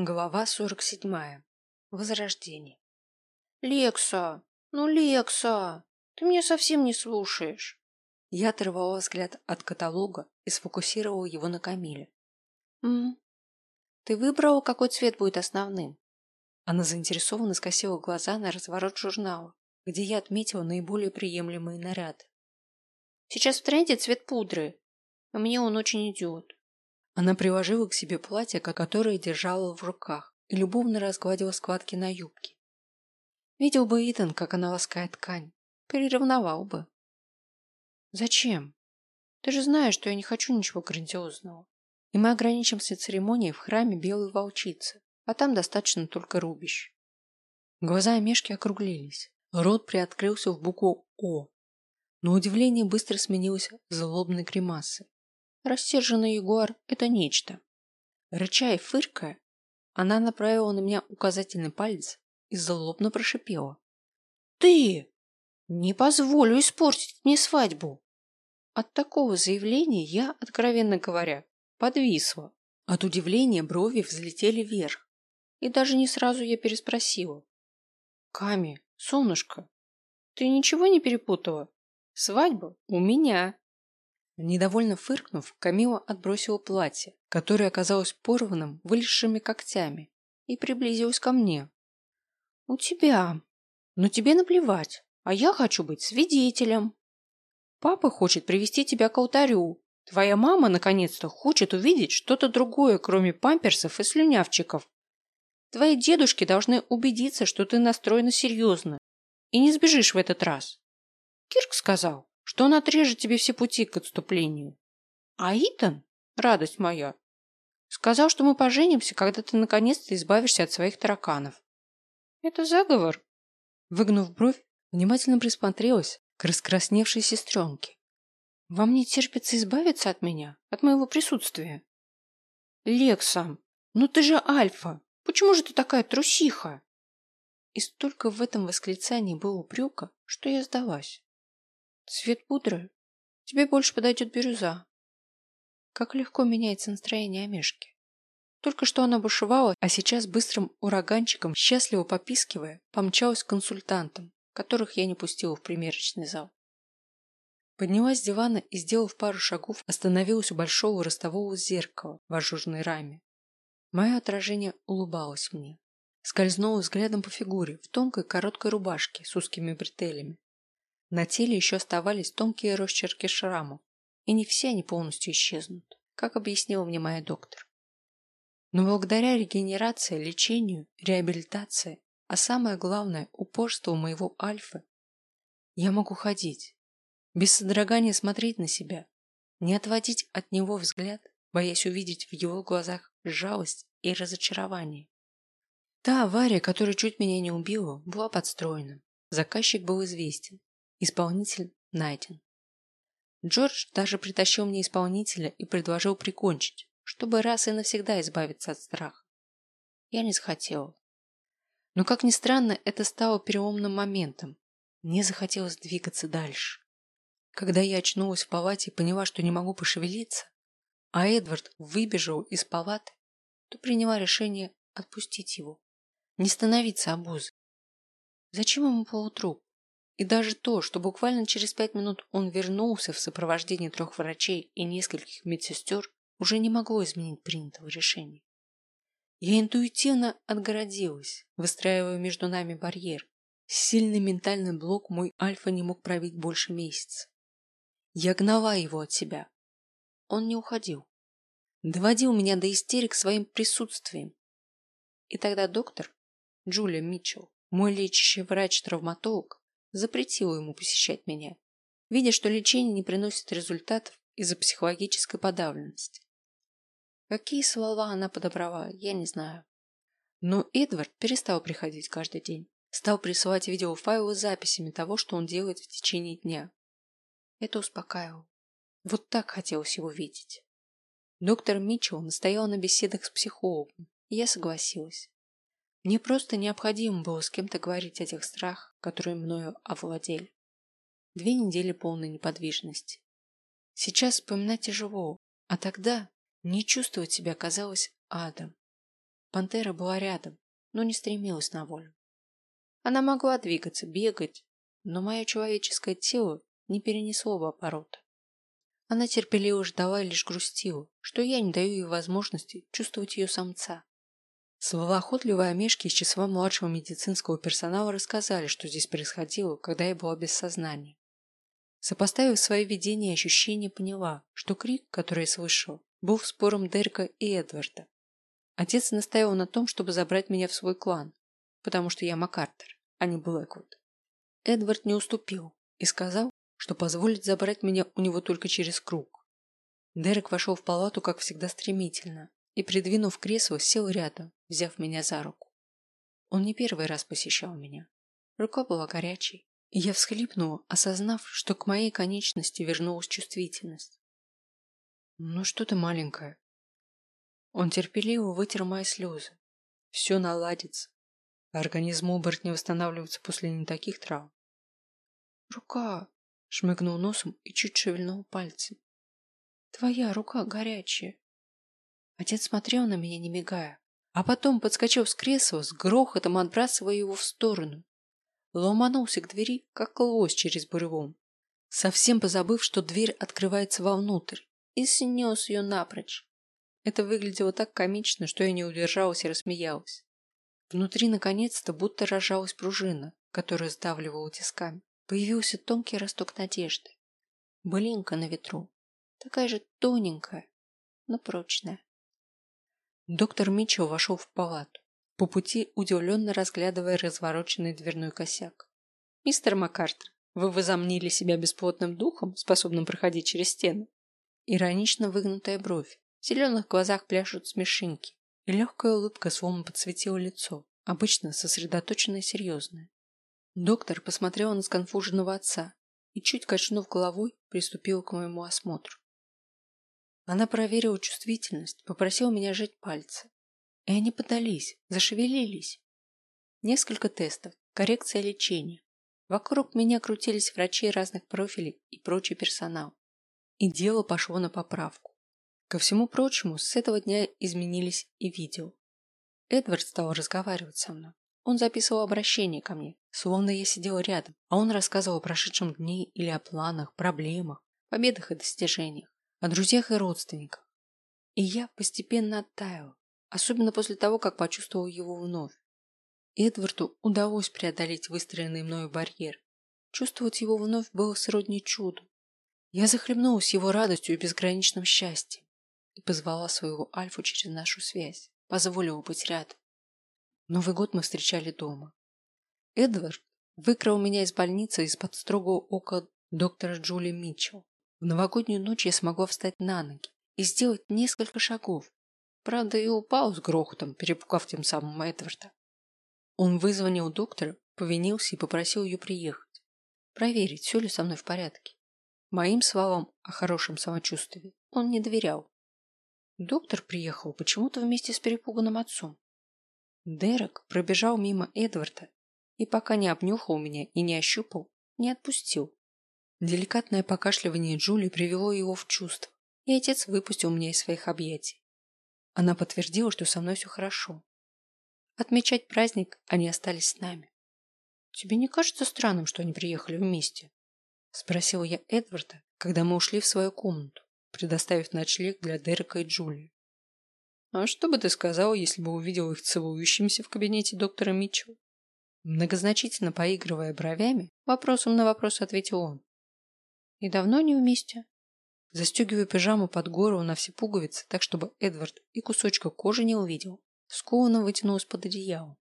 Глава сорок седьмая. Возрождение. «Лекса! Ну, Лекса! Ты меня совсем не слушаешь!» Я оторвала взгляд от каталога и сфокусировала его на Камиле. «М? Ты выбрала, какой цвет будет основным?» Она заинтересованно скосила глаза на разворот журнала, где я отметила наиболее приемлемые наряды. «Сейчас в тренде цвет пудры, а мне он очень идет. Она приложила к себе платье, которое держала в руках, и любовно разгладила складки на юбке. Видел бы Итан, как она ласкает ткань. Переревновал бы. Зачем? Ты же знаешь, что я не хочу ничего грандиозного. И мы ограничимся церемонией в храме Белой Волчицы, а там достаточно только рубищ. Глаза Мешки округлились. Рот приоткрылся в букву «О». Но удивление быстро сменилось злобной гримасой. Рассерженный ягуар – это нечто. Рыча и фыркая, она направила на меня указательный палец и злобно прошипела. «Ты! Не позволю испортить мне свадьбу!» От такого заявления я, откровенно говоря, подвисла. От удивления брови взлетели вверх. И даже не сразу я переспросила. «Ками, солнышко, ты ничего не перепутала? Свадьба у меня!» Недовольно фыркнув, Камила отбросила платье, которое оказалось порванным, вылезшими когтями, и приблизилась ко мне. «У тебя. Но тебе наплевать, а я хочу быть свидетелем. Папа хочет привести тебя к алтарю. Твоя мама, наконец-то, хочет увидеть что-то другое, кроме памперсов и слюнявчиков. Твои дедушки должны убедиться, что ты настроена серьезно и не сбежишь в этот раз. Кирк сказал, что он отрежет тебе все пути к отступлению. А Итан, радость моя, сказал, что мы поженимся, когда ты наконец-то избавишься от своих тараканов. Это заговор? Выгнув бровь, внимательно присмотрелась к раскрасневшей сестренке. Вам не терпится избавиться от меня, от моего присутствия? Лекса, ну ты же альфа. Почему же ты такая трусиха? И столько в этом восклицании было упрека, что я сдалась. Цвет пудры? Тебе больше подойдет бирюза. Как легко меняется настроение Амешки. Только что она бушевала, а сейчас быстрым ураганчиком, счастливо попискивая, помчалась к консультантам, которых я не пустила в примерочный зал. Поднялась с дивана и, сделав пару шагов, остановилась у большого ростового зеркала в ажурной раме. Мое отражение улыбалось мне. Скользнула взглядом по фигуре в тонкой короткой рубашке с узкими бретелями, на теле еще оставались тонкие росчерки шрамов, и не все они полностью исчезнут, как объяснила мне моя доктор. Но благодаря регенерации, лечению, реабилитации, а самое главное – упорству моего альфы, я могу ходить, без содрогания смотреть на себя, не отводить от него взгляд, боясь увидеть в его глазах жалость и разочарование. Та авария, которая чуть меня не убила, была подстроена. Заказчик был известен. Исполнитель найден. Джордж даже притащил мне исполнителя и предложил прикончить, чтобы раз и навсегда избавиться от страха. Я не захотела. Но, как ни странно, это стало переломным моментом. Мне захотелось двигаться дальше. Когда я очнулась в палате и поняла, что не могу пошевелиться, а Эдвард выбежал из палаты, то приняла решение отпустить его, не становиться обузой. Зачем ему полутруп? И даже то, что буквально через пять минут он вернулся в сопровождении трех врачей и нескольких медсестер, уже не могло изменить принятого решения. Я интуитивно отгородилась, выстраивая между нами барьер. Сильный ментальный блок мой альфа не мог пробить больше месяца. Я гнала его от себя. Он не уходил. Доводил меня до истерик своим присутствием. И тогда доктор, Джулия Митчелл, мой лечащий врач-травматолог, запретила ему посещать меня, видя, что лечение не приносит результатов из-за психологической подавленности. Какие слова она подобрала, я не знаю. Но Эдвард перестал приходить каждый день. Стал присылать видеофайлы с записями того, что он делает в течение дня. Это успокаивало. Вот так хотелось его видеть. Доктор Митчелл настоял на беседах с психологом, и я согласилась. Мне просто необходимо было с кем-то говорить о тех страхах, которые мною овладели. Две недели полной неподвижности. Сейчас вспоминать тяжело, а тогда не чувствовать себя казалось адом. Пантера была рядом, но не стремилась на волю. Она могла двигаться, бегать, но мое человеческое тело не перенесло бы оборота. Она терпеливо ждала и лишь грустила, что я не даю ей возможности чувствовать ее самца. Словоохотливые омешки из числа младшего медицинского персонала рассказали, что здесь происходило, когда я была без сознания. Сопоставив свои видения и ощущения, поняла, что крик, который я слышала, был спором Дерека и Эдварда. Отец настаивал на том, чтобы забрать меня в свой клан, потому что я МакАртер, а не Блэквуд. Эдвард не уступил и сказал, что позволит забрать меня у него только через круг. Дерек вошел в палату, как всегда, стремительно и, придвинув кресло, сел рядом, взяв меня за руку. Он не первый раз посещал меня. Рука была горячей, и я всхлипнула, осознав, что к моей конечности вернулась чувствительность. «Ну что ты маленькая?» Он терпеливо вытер мои слезы. «Все наладится. Организм оборотня восстанавливается после не таких травм». «Рука!» — шмыгнул носом и чуть шевельнул пальцем. «Твоя рука горячая!» Отец смотрел на меня, не мигая, а потом, подскочив с кресла, с грохотом отбрасывая его в сторону, ломанулся к двери, как лось через буревом, совсем позабыв, что дверь открывается вовнутрь, и снес ее напрочь. Это выглядело так комично, что я не удержалась и рассмеялась. Внутри, наконец-то, будто рожалась пружина, которая сдавливала тисками. Появился тонкий росток надежды. Былинка на ветру. Такая же тоненькая, но прочная. Доктор Митчелл вошел в палату по пути удивленно разглядывая развороченный дверной косяк. «Мистер Маккартер, вы возомнили себя бесплотным духом, способным проходить через стены?» Иронично выгнутая бровь. В зеленых глазах пляшут смешинки, и легкая улыбка словно подсветила лицо, обычно сосредоточенное и серьезное. Доктор посмотрела на сконфуженного отца и, чуть качнув головой, приступила к моему осмотру. Она проверила чувствительность, попросила меня сжать пальцы, и они подались, зашевелились. Несколько тестов, коррекция лечения. Вокруг меня крутились врачи разных профилей и прочий персонал. И дело пошло на поправку. Ко всему прочему, с этого дня изменились и видео. Эдвард стал разговаривать со мной. Он записывал обращение ко мне, словно я сидела рядом, а он рассказывал о прошедшем дне или о планах, проблемах, победах и достижениях, о друзьях и родственниках. И я постепенно оттаяла, особенно после того, как почувствовал его вновь. Эдварду удалось преодолеть выстроенный мною барьер. Чувствовать его вновь было сродни чуду. Я захлебнулась его радостью и безграничным счастьем и позвала своего Альфу через нашу связь, позволила быть рядом. Новый год мы встречали дома. Эдвард выкрал меня из больницы из-под строгого ока доктора Джули Митчелл. В новогоднюю ночь я смогла встать на ноги и сделать несколько шагов, Правда, и упал с грохотом, перепугав тем самым Эдварда. Он вызвонил доктора, повинился и попросил ее приехать. Проверить, все ли со мной в порядке. Моим словам о хорошем самочувствии он не доверял. Доктор приехал почему-то вместе с перепуганным отцом. Дерек пробежал мимо Эдварда и пока не обнюхал меня и не ощупал, не отпустил. Деликатное покашливание Джули привело его в чувство, и отец выпустил меня из своих объятий. Она подтвердила, что со мной все хорошо. Отмечать праздник они остались с нами. «Тебе не кажется странным, что они приехали вместе?» Спросила я Эдварда, когда мы ушли в свою комнату, предоставив ночлег для Дерека и Джулии. «А что бы ты сказал, если бы увидел их целующимися в кабинете доктора Митчелла?» Многозначительно поигрывая бровями, вопросом на вопрос ответил он. «И давно они вместе?» Застегивая пижаму под горло на все пуговицы, так чтобы Эдвард и кусочка кожи не увидел, скованно вытянулась под одеялом.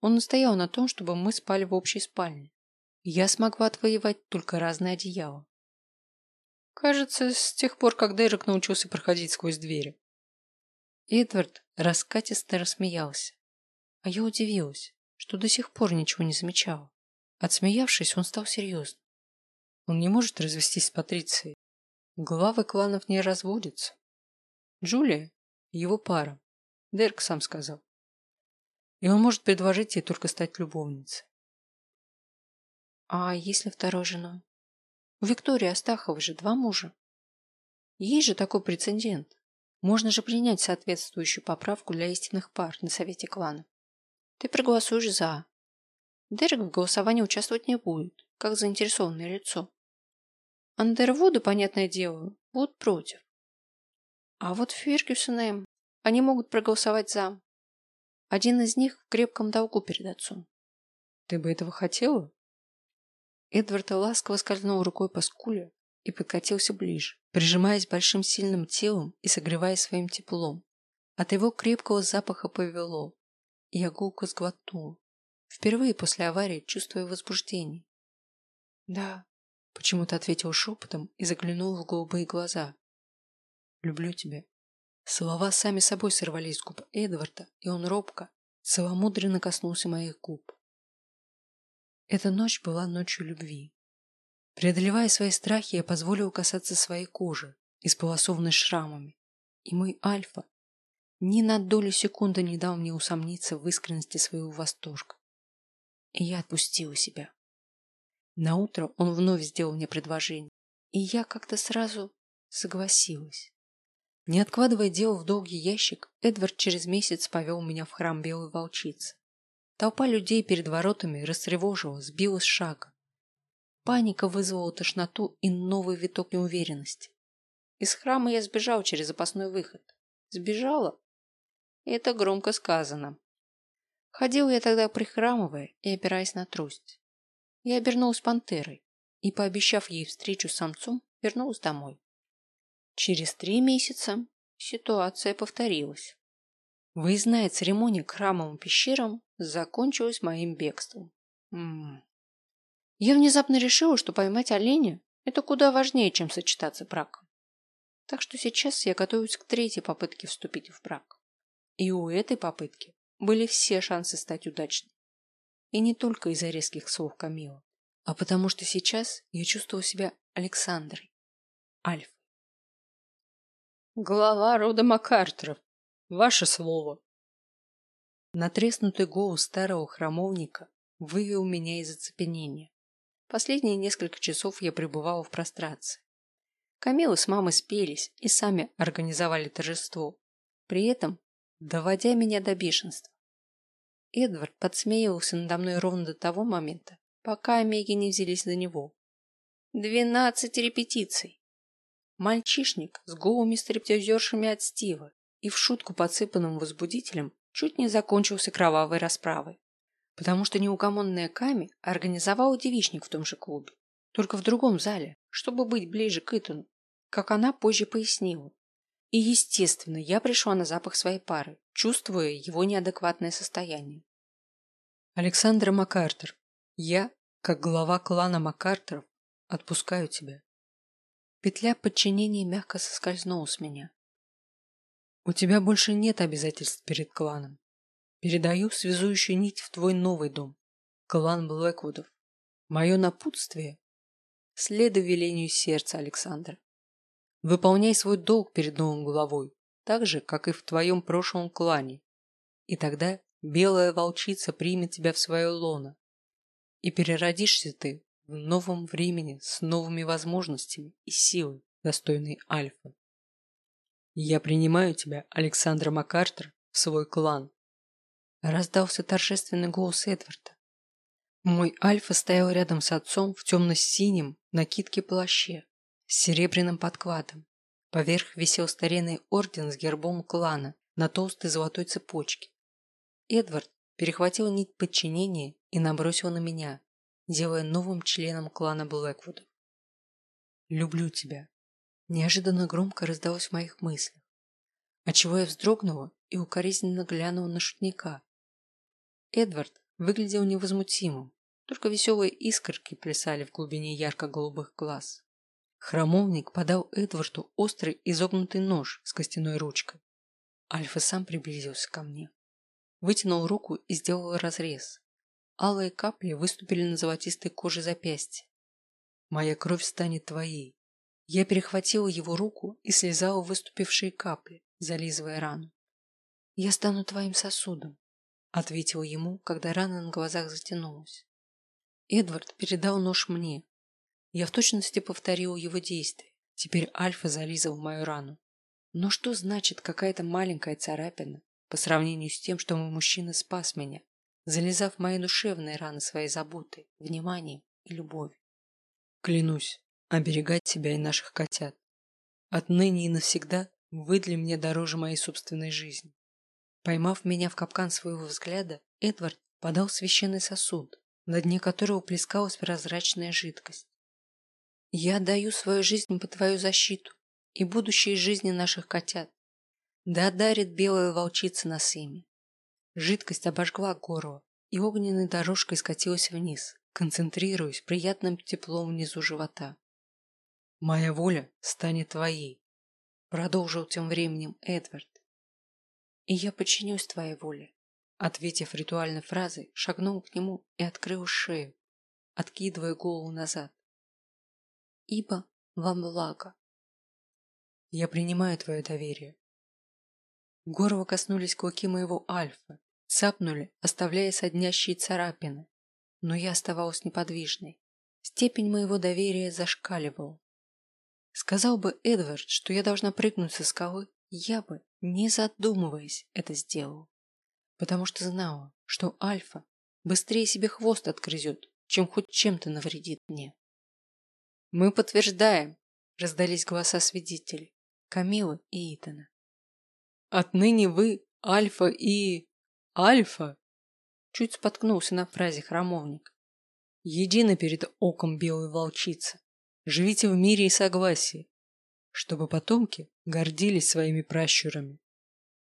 Он настоял на том, чтобы мы спали в общей спальне. Я смогла отвоевать только разные одеяла. Кажется, с тех пор, как Дерек научился проходить сквозь двери. Эдвард раскатисто рассмеялся. А я удивилась, что до сих пор ничего не замечала. Отсмеявшись, он стал серьезным. Он не может развестись с Патрицией. Главы кланов не разводятся. Джулия – его пара. Дерк сам сказал. И он может предложить ей только стать любовницей. А если второй женой? У Виктории Астаховой же два мужа. Есть же такой прецедент. Можно же принять соответствующую поправку для истинных пар на совете клана. Ты проголосуешь «за». Дерек в голосовании участвовать не будет, как заинтересованное лицо. Андервуды, понятное дело, будут против. А вот Фергюсон и Эм, они могут проголосовать «за». Один из них в крепком долгу перед отцом. Ты бы этого хотела? Эдвард ласково скользнул рукой по скуле и подкатился ближе, прижимаясь большим сильным телом и согревая своим теплом. От его крепкого запаха повело, я гулко сглотнула, впервые после аварии чувствуя возбуждение. «Да», — почему-то ответил шепотом и заглянул в голубые глаза. «Люблю тебя». Слова сами собой сорвались с губ Эдварда, и он робко, целомудренно коснулся моих губ. Эта ночь была ночью любви. Преодолевая свои страхи, я позволил касаться своей кожи, исполосованной шрамами. И мой Альфа ни на долю секунды не дал мне усомниться в искренности своего восторга. И я отпустила себя. На утро он вновь сделал мне предложение, и я как-то сразу согласилась. Не откладывая дело в долгий ящик, Эдвард через месяц повел меня в храм Белой Волчицы. Толпа людей перед воротами растревожила, сбила с шага. Паника вызвала тошноту и новый виток неуверенности. Из храма я сбежал через запасной выход. Сбежала? Это громко сказано. Ходил я тогда прихрамывая и опираясь на трость. Я обернулась пантерой и, пообещав ей встречу с самцом, вернулась домой. Через три месяца ситуация повторилась. Выездная церемония к храмовым пещерам закончилась моим бегством. М -м. Я внезапно решила, что поймать оленя – это куда важнее, чем сочетаться браком. Так что сейчас я готовлюсь к третьей попытке вступить в брак. И у этой попытки были все шансы стать удачной. И не только из-за резких слов Камила, а потому что сейчас я чувствовала себя Александрой, Альфой. Глава рода Макартеров Ваше слово. Натреснутый голос старого храмовника вывел меня из оцепенения. Последние несколько часов я пребывала в прострации. Камила с мамой спелись и сами организовали торжество, при этом доводя меня до бешенства. Эдвард подсмеивался надо мной ровно до того момента, пока Омеги не взялись за него. Двенадцать репетиций. Мальчишник с голыми стриптизершами от Стива и в шутку подсыпанным возбудителем чуть не закончился кровавой расправой. Потому что неугомонная Ками организовала девичник в том же клубе, только в другом зале, чтобы быть ближе к Итану, как она позже пояснила. И, естественно, я пришла на запах своей пары, чувствуя его неадекватное состояние. Александра Макартер, я, как глава клана Макартеров, отпускаю тебя. Петля подчинения мягко соскользнула с меня, у тебя больше нет обязательств перед кланом. Передаю связующую нить в твой новый дом, клан Блэквудов. Мое напутствие – следуй велению сердца, Александра. Выполняй свой долг перед новым главой, так же, как и в твоем прошлом клане. И тогда белая волчица примет тебя в свое лоно. И переродишься ты в новом времени с новыми возможностями и силой, достойной Альфа. «Я принимаю тебя, Александра Макартер, в свой клан», – раздался торжественный голос Эдварда. Мой Альфа стоял рядом с отцом в темно-синем накидке плаще с серебряным подкладом. Поверх висел старинный орден с гербом клана на толстой золотой цепочке. Эдвард перехватил нить подчинения и набросил на меня, делая новым членом клана Блэквуда. «Люблю тебя», неожиданно громко раздалось в моих мыслях, отчего я вздрогнула и укоризненно глянула на шутника. Эдвард выглядел невозмутимым, только веселые искорки плясали в глубине ярко-голубых глаз. Хромовник подал Эдварду острый изогнутый нож с костяной ручкой. Альфа сам приблизился ко мне. Вытянул руку и сделал разрез. Алые капли выступили на золотистой коже запястья. «Моя кровь станет твоей», я перехватила его руку и слезала выступившие капли, зализывая рану. «Я стану твоим сосудом», — ответила ему, когда рана на глазах затянулась. Эдвард передал нож мне. Я в точности повторила его действия. Теперь Альфа зализывал мою рану. Но что значит какая-то маленькая царапина по сравнению с тем, что мой мужчина спас меня, залезав мои душевные раны своей заботой, вниманием и любовью? Клянусь, оберегать тебя и наших котят. Отныне и навсегда вы для меня дороже моей собственной жизни. Поймав меня в капкан своего взгляда, Эдвард подал священный сосуд, на дне которого плескалась прозрачная жидкость. Я даю свою жизнь под твою защиту и будущие жизни наших котят. Да дарит белая волчица нас ими. Жидкость обожгла горло и огненной дорожкой скатилась вниз, концентрируясь приятным теплом внизу живота. «Моя воля станет твоей», — продолжил тем временем Эдвард. «И я подчинюсь твоей воле», — ответив ритуальной фразой, шагнул к нему и открыл шею, откидывая голову назад ибо вам благо. Я принимаю твое доверие. Горова коснулись клыки моего альфа, цапнули, оставляя соднящие царапины, но я оставалась неподвижной. Степень моего доверия зашкаливала. Сказал бы Эдвард, что я должна прыгнуть со скалы, я бы, не задумываясь, это сделал, потому что знала, что Альфа быстрее себе хвост отгрызет, чем хоть чем-то навредит мне. «Мы подтверждаем», – раздались голоса свидетелей, Камилы и Итана. «Отныне вы Альфа и... Альфа?» Чуть споткнулся на фразе храмовник. «Едины перед оком белой волчицы. Живите в мире и согласии, чтобы потомки гордились своими пращурами.